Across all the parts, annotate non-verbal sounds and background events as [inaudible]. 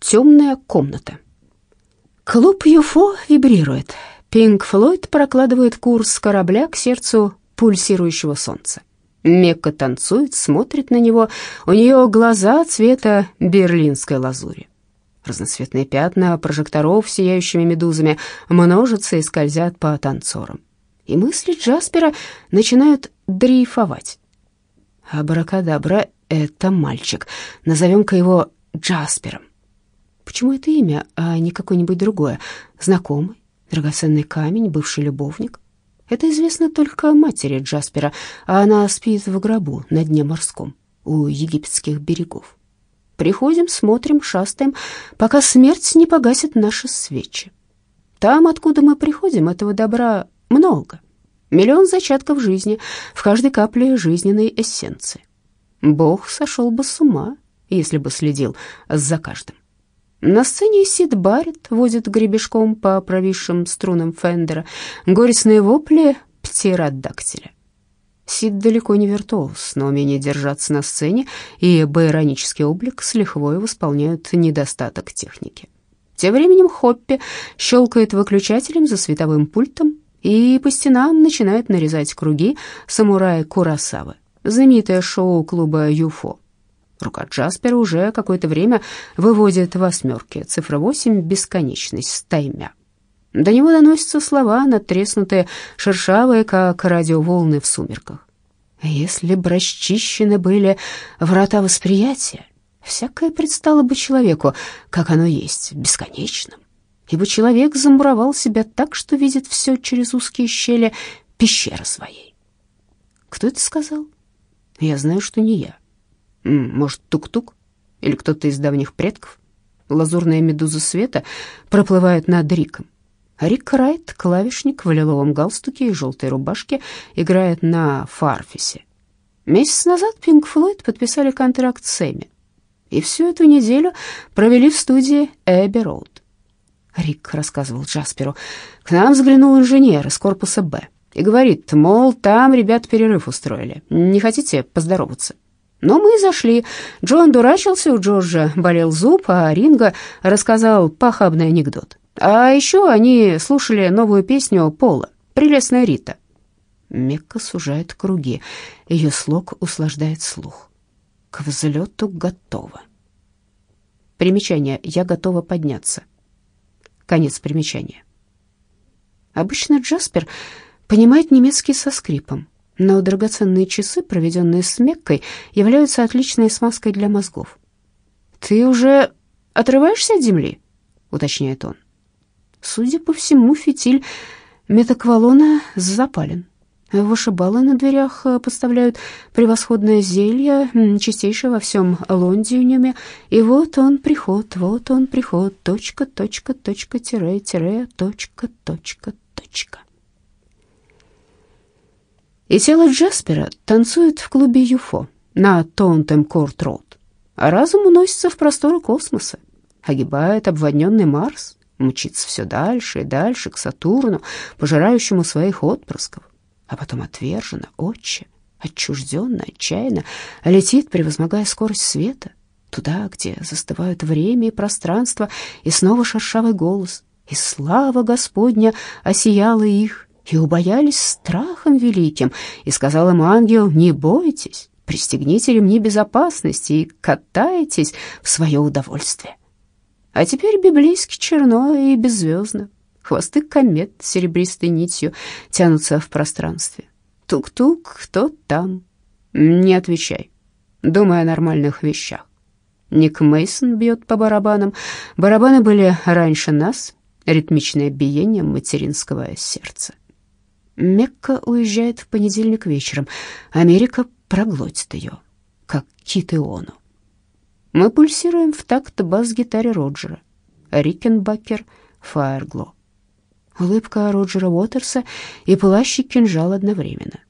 Темная комната. Клуб ЮФО вибрирует. Пинк Флойд прокладывает курс корабля к сердцу пульсирующего солнца. Мекка танцует, смотрит на него. У нее глаза цвета берлинской лазури. Разноцветные пятна прожекторов сияющими медузами множатся и скользят по танцорам. И мысли Джаспера начинают дрейфовать. Абракадабра — это мальчик. Назовем-ка его Джаспером. Почему это имя, а не какое-нибудь другое? Знакомый, драгоценный камень, бывший любовник? Это известно только матери Джаспера, а она спит в гробу на дне морском у египетских берегов. Приходим, смотрим, шастаем, пока смерть не погасит наши свечи. Там, откуда мы приходим, этого добра много. Миллион зачатков жизни в каждой капле жизненной эссенции. Бог сошел бы с ума, если бы следил за каждым. На сцене Сид Барретт возит гребешком по провисшим струнам Фендера горестные вопли птеродактиля. Сид далеко не виртуоз, но умение держаться на сцене и байронический облик с лихвой восполняют недостаток техники. Тем временем Хоппи щелкает выключателем за световым пультом, и по стенам начинает нарезать круги самурая Курасавы, знаменитое шоу клуба «Юфо». Рука Джаспера уже какое-то время выводит восьмерки, цифра 8 — бесконечность, стаймя. До него доносятся слова, натреснутые, шершавые, как радиоволны в сумерках. Если б расчищены были врата восприятия, всякое предстало бы человеку, как оно есть, бесконечным. Ибо человек замуровал себя так, что видит все через узкие щели пещеры своей. Кто это сказал? Я знаю, что не я. Может, тук-тук? Или кто-то из давних предков? Лазурная медуза света проплывает над Риком. Рик Райт, клавишник в лиловом галстуке и желтой рубашке, играет на фарфисе. Месяц назад Пинк Флойд подписали контракт с Эми. И всю эту неделю провели в студии Эбби Роуд. Рик рассказывал Джасперу. К нам взглянул инженер из корпуса «Б» и говорит, мол, там ребят перерыв устроили. Не хотите поздороваться? Но мы зашли. Джон дурачился, у Джорджа болел зуб, а Ринга рассказал похабный анекдот. А еще они слушали новую песню Пола «Прелестная Рита». Мекка сужает круги, ее слог услаждает слух. К взлету готова. Примечание «Я готова подняться». Конец примечания. Обычно Джаспер понимает немецкий со скрипом но драгоценные часы, проведенные с Меккой, являются отличной смазкой для мозгов. «Ты уже отрываешься от земли?» — уточняет он. Судя по всему, фитиль метаквалона запален. Вышибалы на дверях э, подставляют превосходное зелье, чистейшее во всем лондиуме. И вот он приход, вот он приход, точка, точка, точка, тире, тире, точка, точка, точка. И тело Джаспера танцует в клубе ЮФО на Тонтем-Корт-Роуд, а разум уносится в просторы космоса, огибает обводненный Марс, мчится все дальше и дальше к Сатурну, пожирающему своих отпрысков, а потом отверженно, отче, отчужденно, отчаянно летит, превозмогая скорость света, туда, где застывают время и пространство, и снова шершавый голос, и слава Господня осияла их, и убоялись страхом великим, и сказал им ангел, не бойтесь, пристегните ремни безопасности и катайтесь в свое удовольствие. А теперь библейски черно и беззвездно. Хвосты комет серебристой нитью тянутся в пространстве. Тук-тук, кто там? Не отвечай. Думай о нормальных вещах. Ник Мейсон бьет по барабанам. Барабаны были раньше нас, ритмичное биение материнского сердца. Мекка уезжает в понедельник вечером. Америка проглотит ее, как кит Иону. Мы пульсируем в такт бас-гитаре Роджера. Рикенбакер, Фаергло. Улыбка Роджера Уотерса и пылающий кинжал одновременно.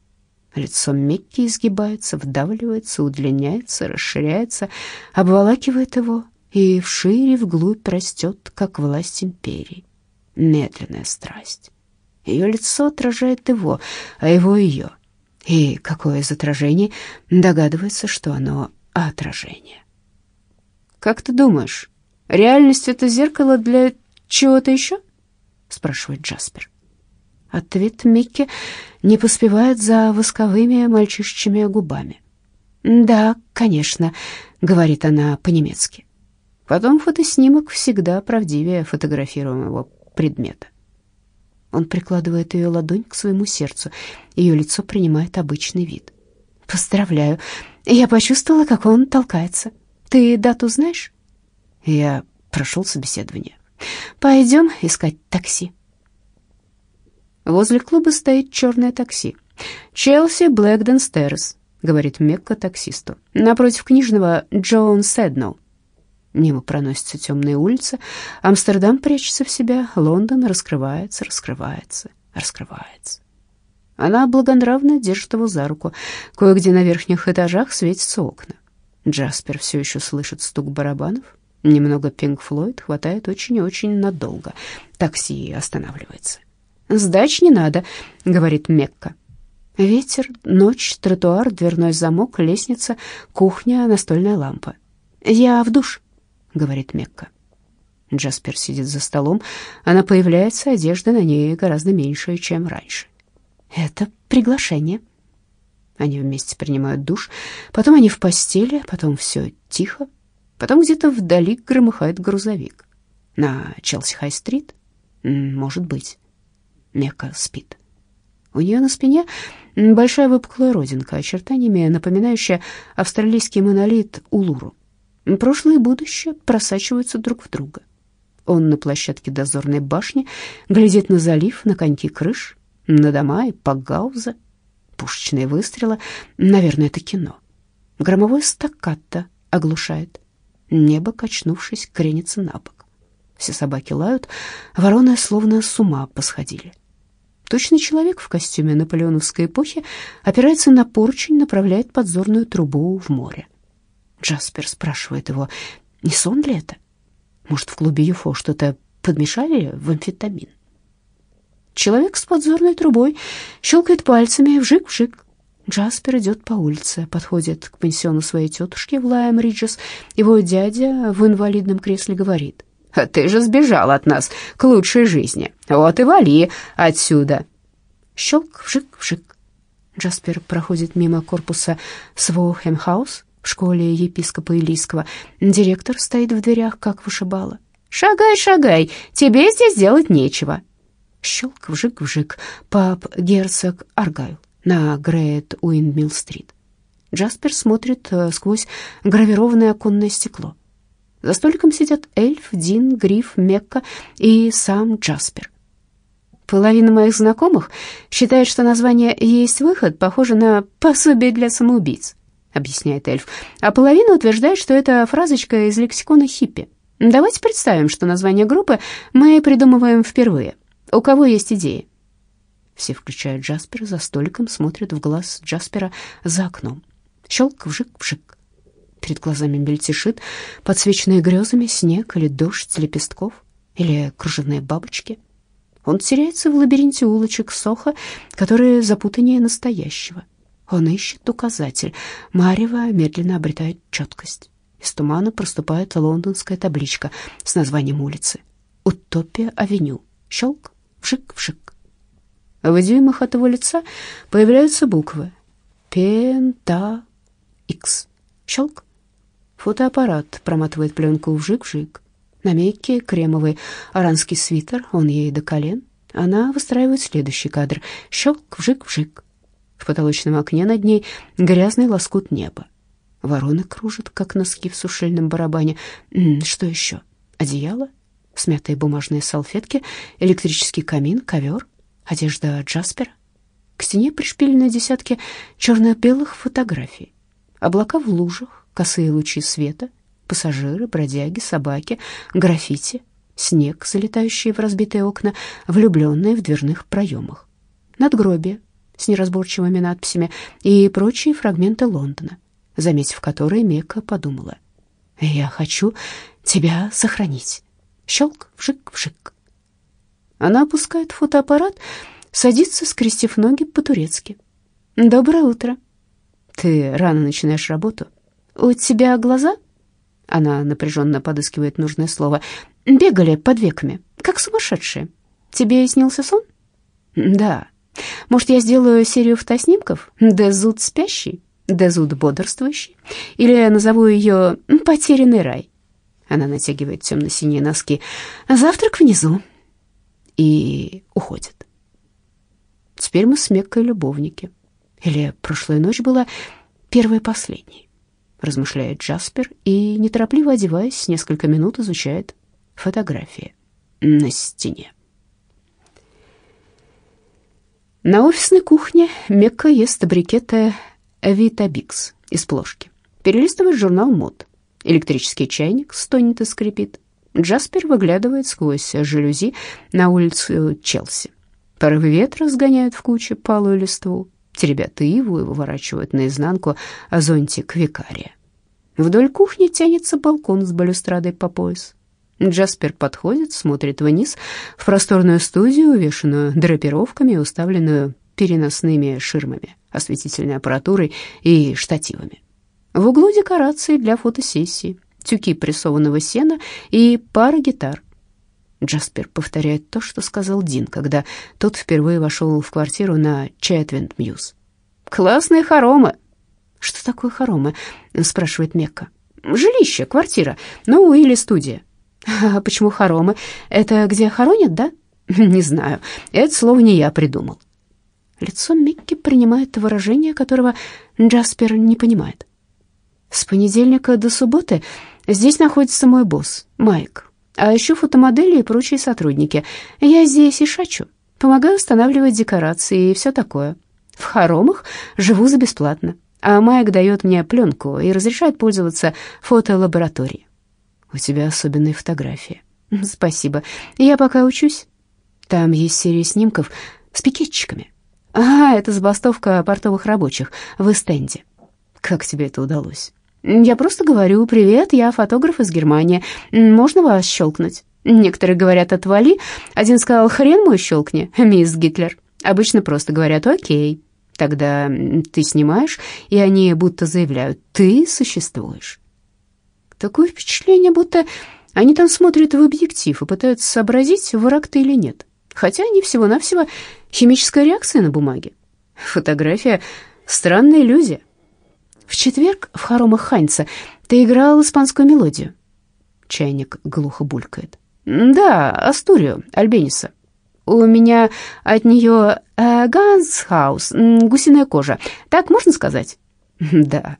Лицо Мекки изгибается, вдавливается, удлиняется, расширяется, обволакивает его и вшире, вглубь растет, как власть империи. Медленная страсть. Ее лицо отражает его, а его ее. И какое из отражений догадывается, что оно отражение. «Как ты думаешь, Реальность — это зеркало для чего-то еще?» — спрашивает Джаспер. Ответ Микки не поспевает за восковыми мальчишечьими губами. «Да, конечно», — говорит она по-немецки. Потом фотоснимок всегда правдивее фотографируемого предмета. Он прикладывает ее ладонь к своему сердцу. Ее лицо принимает обычный вид. «Поздравляю. Я почувствовала, как он толкается. Ты дату знаешь?» Я прошел собеседование. «Пойдем искать такси». Возле клуба стоит черное такси. «Челси Блэкден Стерс», — говорит Мекка таксисту. «Напротив книжного Джон Сэдноу». Мимо проносятся темные улицы. Амстердам прячется в себя. Лондон раскрывается, раскрывается, раскрывается. Она благонравно держит его за руку. Кое-где на верхних этажах светятся окна. Джаспер все еще слышит стук барабанов. Немного Пинк Флойд хватает очень и очень надолго. Такси останавливается. «Сдач не надо», — говорит Мекка. Ветер, ночь, тротуар, дверной замок, лестница, кухня, настольная лампа. «Я в душ», — говорит Мекка. Джаспер сидит за столом. Она появляется, одежда на ней гораздо меньше, чем раньше. «Это приглашение». Они вместе принимают душ, потом они в постели, потом все тихо, потом где-то вдали громыхает грузовик. На Челси-Хай-стрит? Может быть. Мека спит. У нее на спине большая выпуклая родинка, очертаниями напоминающая австралийский монолит Улуру. Прошлое и будущее просачиваются друг в друга. Он на площадке дозорной башни глядит на залив, на коньки крыш, на дома и пагауза. Пушечные выстрелы, наверное, это кино. Громовой стаккато оглушает. Небо, качнувшись, кренится на бок. Все собаки лают, вороны словно с ума посходили. Точный человек в костюме наполеоновской эпохи опирается на поручень, направляет подзорную трубу в море. Джаспер спрашивает его, не сон ли это? Может, в клубе ЮФО что-то подмешали в амфетамин? Человек с подзорной трубой щелкает пальцами, вжик-вжик. Джаспер идет по улице, подходит к пансиону своей тетушки в Лайм Риджес. Его дядя в инвалидном кресле говорит — а ты же сбежал от нас к лучшей жизни. Вот и вали отсюда. Щелк, вжик, вжик. Джаспер проходит мимо корпуса Своухемхаус в школе епископа Илийского. Директор стоит в дверях, как вышибала. «Шагай, шагай, тебе здесь делать нечего». Щелк, вжик, вжик. Пап герцог Аргайл на Грейт Уиндмилл-стрит. Джаспер смотрит э, сквозь гравированное оконное стекло. За столиком сидят Эльф, Дин, Гриф, Мекка и сам Джаспер. Половина моих знакомых считает, что название «Есть выход» похоже на пособие для самоубийц, объясняет эльф, а половина утверждает, что это фразочка из лексикона хиппи. Давайте представим, что название группы мы придумываем впервые. У кого есть идеи? Все, включая Джаспера, за столиком смотрят в глаз Джаспера за окном. Щелк, вжик, вжик. Перед глазами мельтешит, подсвеченные грезами, снег или дождь лепестков, или кружевные бабочки. Он теряется в лабиринте улочек Соха, которые запутаннее настоящего. Он ищет указатель. Марева медленно обретает четкость. Из тумана проступает лондонская табличка с названием улицы. Утопия-авеню. Щелк, вшик-вшик. В дюймах от его лица появляются буквы. Пента Икс. Щелк. Фотоаппарат проматывает пленку вжик-вжик. На мейке кремовый оранский свитер, он ей до колен. Она выстраивает следующий кадр. Щелк, вжик-вжик. В потолочном окне над ней грязный лоскут неба. Вороны кружат, как носки в сушильном барабане. Что еще? Одеяло, смятые бумажные салфетки, электрический камин, ковер, одежда Джаспера. К стене пришпилены десятки черно-белых фотографий. Облака в лужах, косые лучи света, пассажиры, бродяги, собаки, граффити, снег, залетающий в разбитые окна, влюбленные в дверных проемах, надгробие с неразборчивыми надписями и прочие фрагменты Лондона, заметив которые Мека подумала, «Я хочу тебя сохранить». Щелк, вжик, вжик. Она опускает фотоаппарат, садится, скрестив ноги по-турецки. «Доброе утро. Ты рано начинаешь работу?» «У тебя глаза?» Она напряженно подыскивает нужное слово. «Бегали под веками, как сумасшедшие. Тебе снился сон?» «Да. Может, я сделаю серию фотоснимков? Дезуд спящий, Дезуд бодрствующий? Или назову ее «Потерянный рай»?» Она натягивает темно-синие носки. «Завтрак внизу». И уходит. Теперь мы с Меккой любовники. Или прошлая ночь была первой и последней, размышляет Джаспер и, неторопливо одеваясь, несколько минут изучает фотографии на стене. На офисной кухне Мекка ест брикеты Витабикс из плошки. Перелистывает журнал мод. Электрический чайник стонет и скрипит. Джаспер выглядывает сквозь жалюзи на улицу Челси. Порывы ветра сгоняют в кучу палую листву, теребят иву и выворачивают наизнанку зонтик викария. Вдоль кухни тянется балкон с балюстрадой по пояс. Джаспер подходит, смотрит вниз в просторную студию, увешанную драпировками, уставленную переносными ширмами, осветительной аппаратурой и штативами. В углу декорации для фотосессии, тюки прессованного сена и пара гитар. Джаспер повторяет то, что сказал Дин, когда тот впервые вошел в квартиру на Четвинд Мьюз. «Классные хоромы!» «Что такое хоромы?» — спрашивает Мекка. «Жилище, квартира, ну или студия». [laughs] «А почему хоромы? Это где хоронят, да?» [laughs] «Не знаю, это слово не я придумал». Лицо Микки принимает выражение, которого Джаспер не понимает. С понедельника до субботы здесь находится мой босс, Майк, а еще фотомодели и прочие сотрудники. Я здесь и шачу, помогаю устанавливать декорации и все такое. В хоромах живу за бесплатно, а Майк дает мне пленку и разрешает пользоваться фотолабораторией. У тебя особенные фотографии. Спасибо. Я пока учусь. Там есть серия снимков с пикетчиками. А, это забастовка портовых рабочих в Эстенде. Как тебе это удалось? Я просто говорю, привет, я фотограф из Германии. Можно вас щелкнуть? Некоторые говорят, отвали. Один сказал, хрен мой щелкни, мисс Гитлер. Обычно просто говорят, окей. Тогда ты снимаешь, и они будто заявляют, ты существуешь. Такое впечатление, будто они там смотрят в объектив и пытаются сообразить, враг ты или нет. Хотя они всего-навсего химическая реакция на бумаге. Фотография — странная иллюзия. В четверг в хоромах Хайнца ты играл испанскую мелодию. Чайник глухо булькает. Да, Астурию, Альбениса. У меня от нее э, Гансхаус, гусиная кожа. Так можно сказать? [laughs] Да.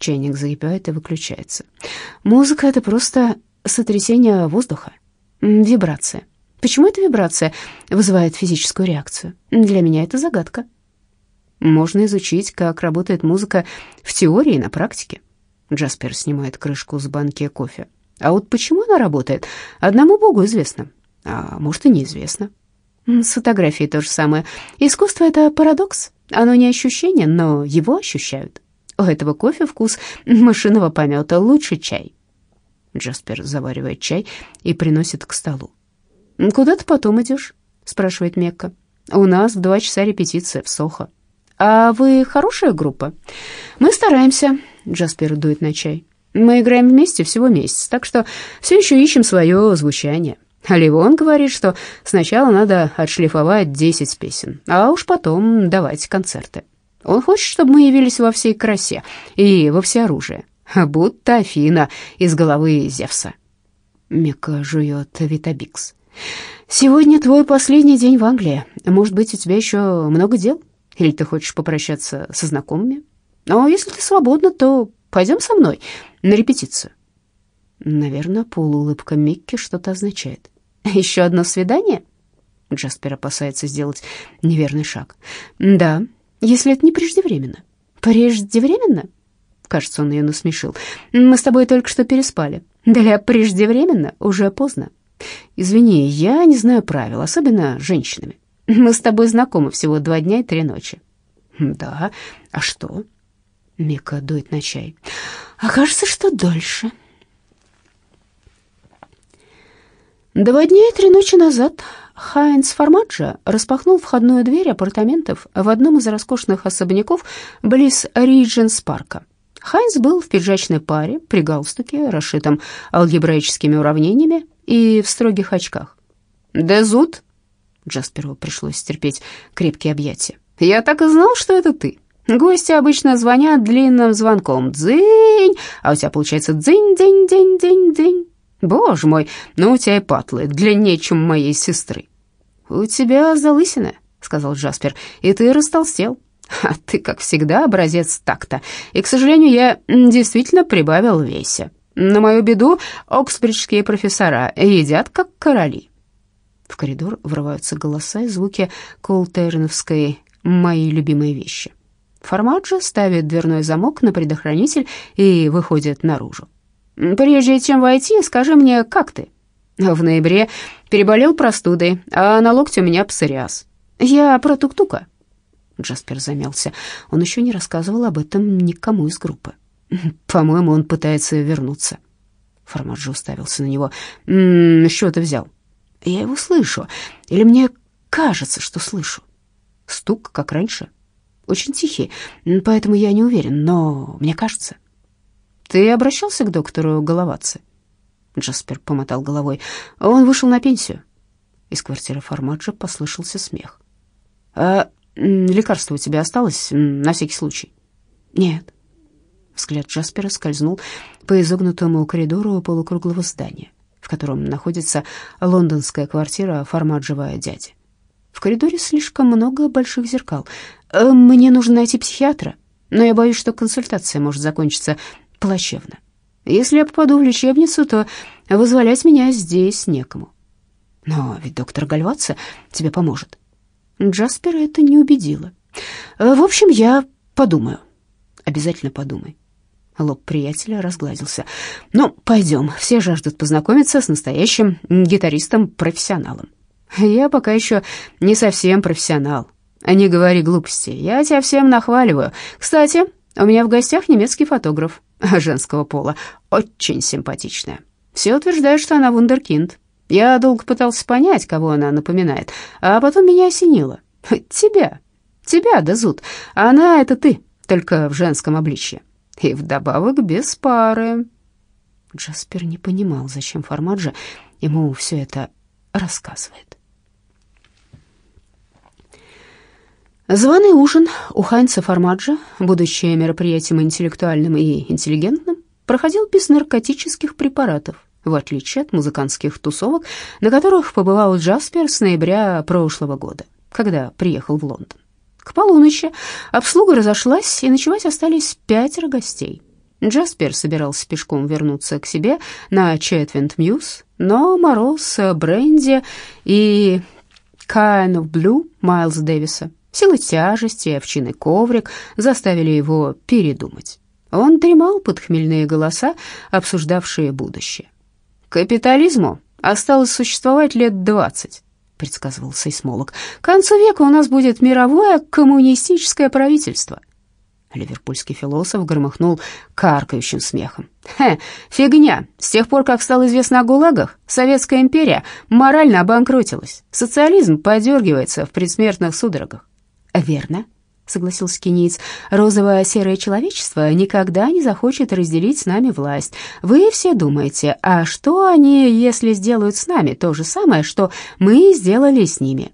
Чайник закипает и выключается. Музыка — это просто сотрясение воздуха, вибрация. Почему эта вибрация вызывает физическую реакцию? Для меня это загадка. Можно изучить, как работает музыка в теории и на практике. Джаспер снимает крышку с банки кофе. А вот почему она работает, одному Богу известно. А может и неизвестно. С фотографией то же самое. Искусство — это парадокс. Оно не ощущение, но его ощущают. У этого кофе вкус машинного помета, лучше чай. Джаспер заваривает чай и приносит к столу. «Куда ты потом идешь?» — спрашивает Мекка. «У нас в два часа репетиция в Сохо». «А вы хорошая группа?» «Мы стараемся», — Джаспер дует на чай. «Мы играем вместе всего месяц, так что все еще ищем свое звучание». А Ливон говорит, что сначала надо отшлифовать 10 песен, а уж потом давать концерты. Он хочет, чтобы мы явились во всей красе и во всеоружии, будто Афина из головы Зевса. Мека жует Витабикс. «Сегодня твой последний день в Англии. Может быть, у тебя еще много дел? Или ты хочешь попрощаться со знакомыми? Но если ты свободна, то пойдем со мной на репетицию». Наверное, полуулыбка Микки что-то означает. «Еще одно свидание?» Джаспер опасается сделать неверный шаг. «Да, если это не преждевременно». «Преждевременно?» Кажется, он ее насмешил. «Мы с тобой только что переспали. Для преждевременно уже поздно. Извини, я не знаю правил, особенно женщинами. Мы с тобой знакомы всего два дня и три ночи». «Да, а что?» Мика дует на чай. «А кажется, что дольше». Два дня и три ночи назад Хайнс Формаджо распахнул входную дверь апартаментов в одном из роскошных особняков близ Ридженс парка, Хайнс был в пиджачной паре, при галстуке, расшитом алгебраическими уравнениями и в строгих очках. «Дезут?» Джасперу пришлось стерпеть крепкие объятия. «Я так и знал, что это ты. Гости обычно звонят длинным звонком. Дзынь, а у тебя получается дзынь-дзынь-дзынь-дзынь-дзынь. Боже мой, ну у тебя и патлы длиннее, чем у моей сестры». «У тебя залысина», — сказал Джаспер, — «и ты растолстел». А ты, как всегда, образец такта. И, к сожалению, я действительно прибавил в весе. На мою беду, оксбриджские профессора едят, как короли. В коридор врываются голоса и звуки колтерновской «Мои любимые вещи». Формаджо ставит дверной замок на предохранитель и выходит наружу. «Прежде чем войти, скажи мне, как ты?» В ноябре переболел простудой, а на локте у меня псориаз. Я про тук-тука. Джаспер замялся. Он еще не рассказывал об этом никому из группы. [laughs] «По-моему, он пытается вернуться». Формаджо уставился на него. «М -м, «Что ты взял?» «Я его слышу. Или мне кажется, что слышу?» Стук, как раньше. Очень тихий, поэтому я не уверен, но мне кажется. «Ты обращался к доктору Головатце?» Джаспер помотал головой. «Он вышел на пенсию». Из квартиры Формаджо послышался смех. «А Лекарство у тебя осталось на всякий случай? Нет. Взгляд Джаспера скользнул по изогнутому коридору полукруглого здания, в котором находится лондонская квартира формаджевая дяди. В коридоре слишком много больших зеркал. Э, мне нужно найти психиатра, но я боюсь, что консультация может закончиться плачевно. Если я попаду в лечебницу, то вызволять меня здесь некому. Но ведь доктор Гальваца тебе поможет. Джаспера это не убедило. «Э, «В общем, я подумаю». «Обязательно подумай». Лоб приятеля разгладился. «Ну, пойдем, все жаждут познакомиться с настоящим гитаристом-профессионалом». «Я пока еще не совсем профессионал. Не говори глупости, я тебя всем нахваливаю. Кстати, у меня в гостях немецкий фотограф женского пола, очень симпатичная. Все утверждают, что она вундеркинд. Я долго пытался понять, кого она напоминает, а потом меня осенило. Тебя, тебя, Дазут. Она — это ты, только в женском обличье. И вдобавок без пары. Джаспер не понимал, зачем Формаджо ему все это рассказывает. Званый ужин у Хайнца Формаджо, будучи мероприятием интеллектуальным и интеллигентным, проходил без наркотических препаратов в отличие от музыкантских тусовок, на которых побывал Джаспер с ноября прошлого года, когда приехал в Лондон. К полуночи обслуга разошлась, и ночевать остались пятеро гостей. Джаспер собирался пешком вернуться к себе на Четвинд Мьюз, но Мороз, Бренди и Kind of Blue Майлза Дэвиса, сила тяжести и овчиный коврик заставили его передумать. Он дремал под хмельные голоса, обсуждавшие будущее. Капитализму осталось существовать лет двадцать, предсказывал сейсмолог. К концу века у нас будет мировое коммунистическое правительство. Ливерпульский философ громыхнул каркающим смехом. «Хе, фигня! С тех пор, как стало известно о ГУЛАГах, Советская империя морально обанкротилась. Социализм подергивается в предсмертных судорогах». «Верно», согласился кенийц. «Розовое серое человечество никогда не захочет разделить с нами власть. Вы все думаете, а что они, если сделают с нами то же самое, что мы сделали с ними?»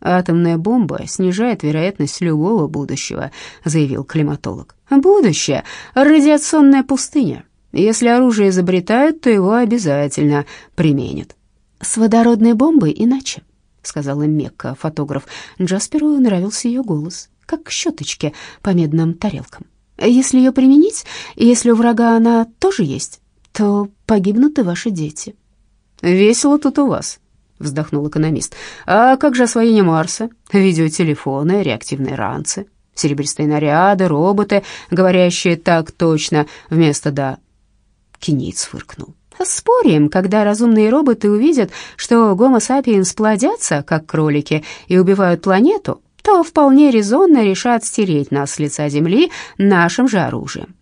«Атомная бомба снижает вероятность любого будущего», — заявил климатолог. «Будущее — радиационная пустыня. Если оружие изобретают, то его обязательно применят». «С водородной бомбой иначе», — сказала Мекка, фотограф. Джасперу нравился ее голос как щеточки по медным тарелкам. Если ее применить, если у врага она тоже есть, то погибнут и ваши дети. Весело тут у вас, вздохнул экономист. А как же освоение Марса? Видеотелефоны, реактивные ранцы, серебристые наряды, роботы, говорящие так точно вместо «да». Киниц фыркнул. Спорим, когда разумные роботы увидят, что гомо-сапиенс плодятся, как кролики, и убивают планету, то вполне резонно решат стереть нас с лица земли нашим же оружием.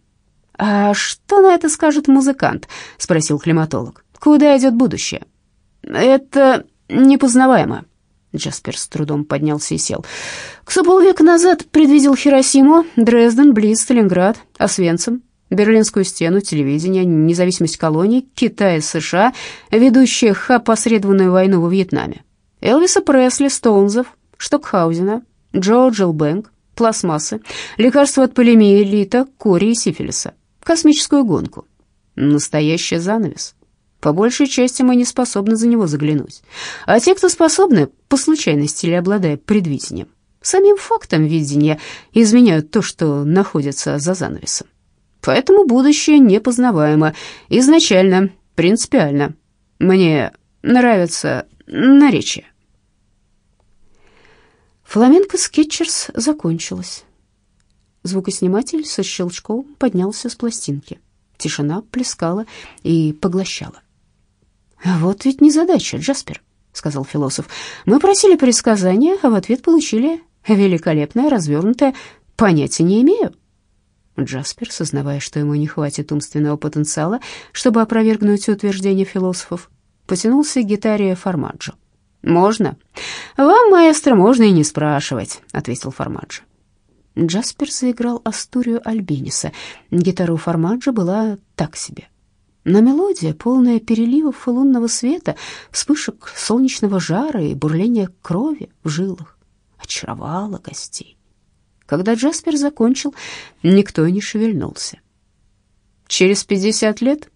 «А что на это скажет музыкант?» — спросил климатолог. «Куда идет будущее?» «Это непознаваемо». Джаспер с трудом поднялся и сел. Кто полвека назад предвидел Хиросиму, Дрезден, Блиц, Сталинград, Освенцим. Берлинскую стену, телевидение, независимость колоний, Китая, США, ведущих опосредованную войну во Вьетнаме. Элвиса Пресли, Стоунзов, Штокхаузена, Джо Джилбэнк, пластмассы, лекарства от полиомиелита, кори и сифилиса, космическую гонку. Настоящий занавес. По большей части мы не способны за него заглянуть. А те, кто способны, по случайности или обладая предвидением, самим фактом видения изменяют то, что находится за занавесом. Поэтому будущее непознаваемо, изначально, принципиально. Мне нравится наречие. Фламенко Скетчерс закончилась. Звукосниматель со щелчком поднялся с пластинки. Тишина плескала и поглощала. «Вот ведь незадача, Джаспер», — сказал философ. «Мы просили предсказания, а в ответ получили великолепное, развернутое «понятия не имею». Джаспер, сознавая, что ему не хватит умственного потенциала, чтобы опровергнуть утверждение философов, потянулся к гитаре Формаджо. «Можно. Вам, маэстро, можно и не спрашивать», — ответил Формаджо. Джаспер заиграл Астурию Альбиниса. Гитара у Формаджо была так себе. Но мелодия, полная переливов и лунного света, вспышек солнечного жара и бурления крови в жилах, очаровала гостей. Когда Джаспер закончил, никто не шевельнулся. «Через пятьдесят лет?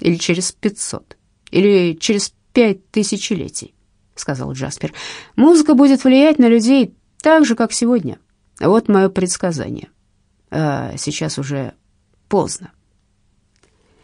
Или через пятьсот? Или через пять тысячелетий?» — сказал Джаспер. «Музыка будет влиять на людей так же, как сегодня. Вот мое предсказание. А сейчас уже поздно».